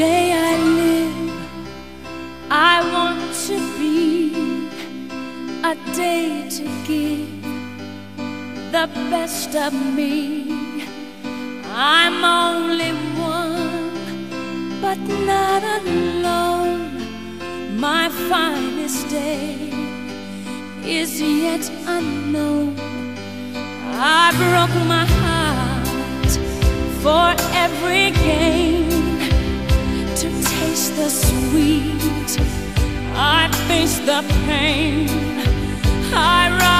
day I live, I want to be a day to give the best of me. I'm only one, but not alone. My finest day is yet unknown. I broke my heart for every gain the pain. I rise